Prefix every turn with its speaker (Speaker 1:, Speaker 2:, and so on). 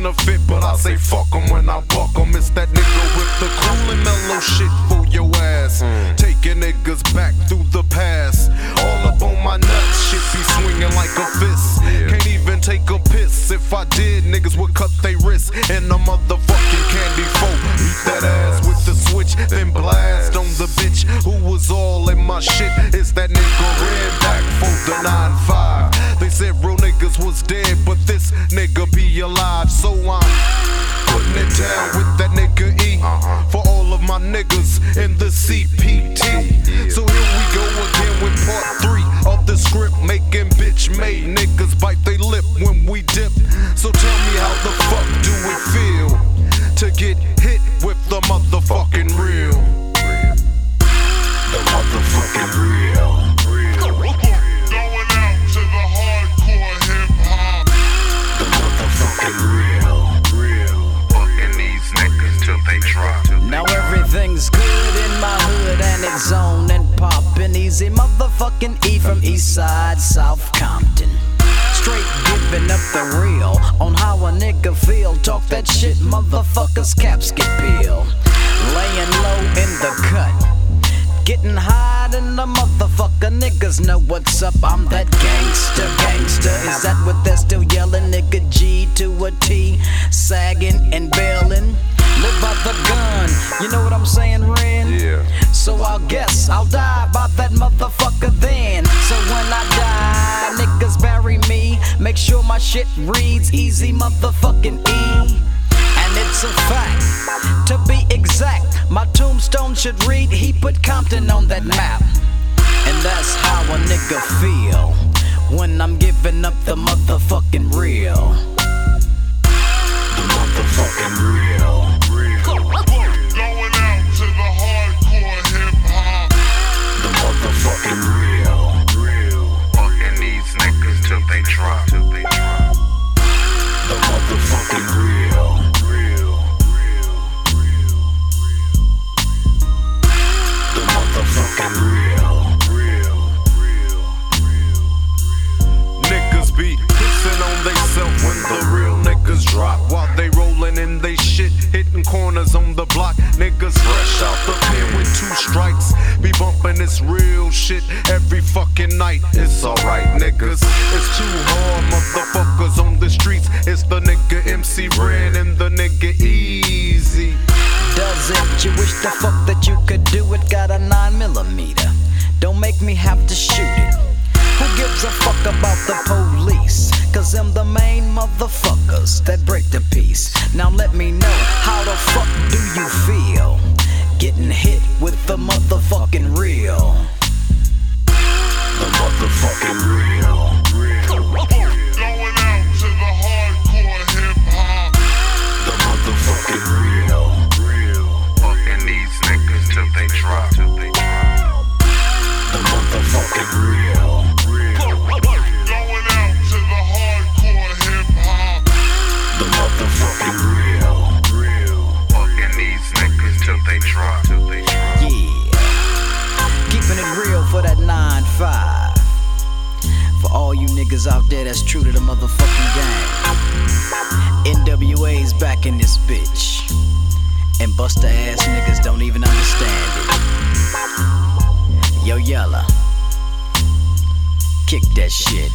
Speaker 1: be a fit, but I say fuck 'em when I buck 'em. It's that nigga with the cool and mellow shit for your ass. Hmm. Taking niggas back through the niggas in the CPT. So here we go again with part three of the script, making bitch made niggas bite they lip when we dip. So tell me how the fuck do it feel to get hit with the motherfucking
Speaker 2: my hood and poppin'. Eazy motherfucking E from East Side, South Compton. Straight giving up the real on how a nigga feel. Talk that shit, motherfuckers, caps get peeled. Laying low in the cut. Getting high than the motherfucker niggas know what's up. I'm that gangster, gangster. Is that what they're still yelling? Nigga G to a T, sagging and bailing. Live by the gun, you know what I'm saying, Ren?
Speaker 1: Yeah.
Speaker 2: So I'll guess I'll die by that motherfucker then. So when I die, niggas bury me. Make sure my shit reads Eazy motherfucking E. And it's a fact, to be exact, my tombstone should read he put Compton on that map. And that's how a nigga feel when I'm giving up the motherfucking real.
Speaker 1: The motherfucking real. Be bumping this real shit every fucking night. It's alright, niggas. It's too hard, motherfuckers on the streets. It's the nigga MC Ren and the nigga Eazy.
Speaker 2: Does it? You wish the fuck that you could do it? Got a 9 millimeter. Don't make me have to shoot it. Who gives a fuck about the police? Cause I'm the main motherfuckers that break the peace. Now let me know, how the fuck do you feel? Getting hit with the motherfucking real. Niggas out there that's true to the motherfucking game. NWA's back in this bitch. And buster ass niggas don't even understand it. Yo, Yella. Kick that shit.